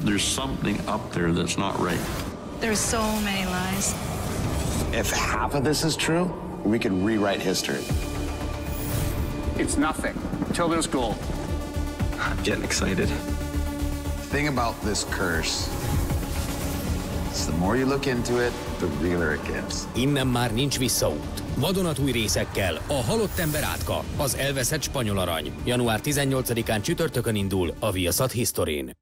There's something up there that's not right. There's so many lies. If half of this is true, we could rewrite history. It's nothing. until there's gold. I'm getting excited. The thing about this curse is the more you look into it, the realer it gets. Innen már nincs visszaút. Vadonatúj részekkel a halott ember átka, az elveszett spanyol arany. Január 18-án csütörtökön indul a Viasat Historyn.